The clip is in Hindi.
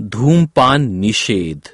धूमपान निषेध।